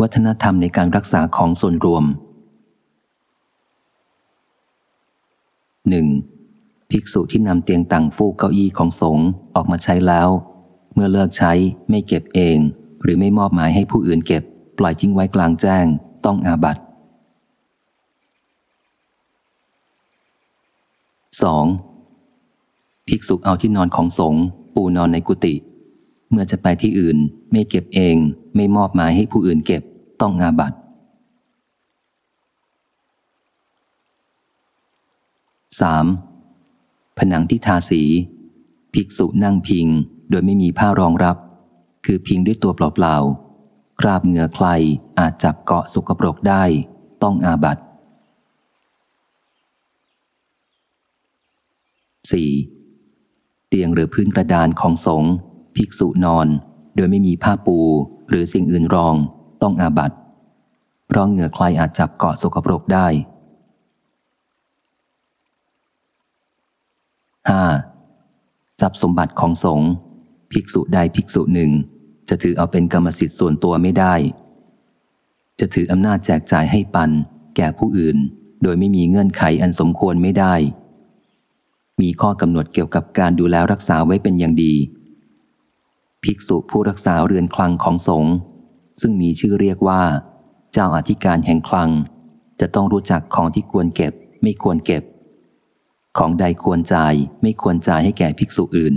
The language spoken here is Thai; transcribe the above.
วัฒนธรรมในการรักษาของส่วนรวม 1. ภิกษุที่นำเตียงต่างฟูกเก้าอี้ของสงฆ์ออกมาใช้แล้ว เมื่อเลิกใช้ไม่เก็บเอง หรือไม่มอบหมายให้ผู้อื่นเก็บ ปล่อยทิ้งไว้กลางแจ้ง ต้องอาบัติ 2. ภิกษุเอาที่นอนของสงฆ์ปูนอนในกุฏิ เมื่อจะไปที่อื่นไม่เก็บเอง ไม่มอบหมายให้ผู้อื่นเก็บต้องอาบัติ 3. ผนังที่ทาสี ภิกษุนั่งพิงโดยไม่มีผ้ารองรับ คือพิงด้วยตัวเปล่าๆ คราบเหงื่อใครอาจจับเกาะสกปรกได้ ต้องอาบัติ 4. เตียงหรือพื้นกระดานของสงฆ์ ภิกษุนอน โดยไม่มีผ้าปูหรือสิ่งอื่นรองต้องอาบัตเพราะเหงื่อใครอาจจับเกาะสกปรกได้ 5. ทรัพย์สมบัติของสงฆ์ภิกษุใดภิกษุหนึ่ง จะถือเอาเป็นกรรมสิทธิ์ส่วนตัวไม่ได้ จะถืออำนาจแจกจ่ายให้ปัน แก่ผู้อื่น โดยไม่มีเงื่อนไขอันสมควรไม่ได้ มีข้อกำหนดเกี่ยวกับการดูแลรักษาไว้เป็นอย่างดี ภิกษุผู้รักษาเรือนคลังของสงฆ์ซึ่งมีชื่อเรียกว่า เจ้าอธิการแห่งคลัง จะต้องรู้จักของที่ควรเก็บ ไม่ควรเก็บ ของใดควรจ่ายไม่ควรจ่ายให้แก่ภิกษุอื่น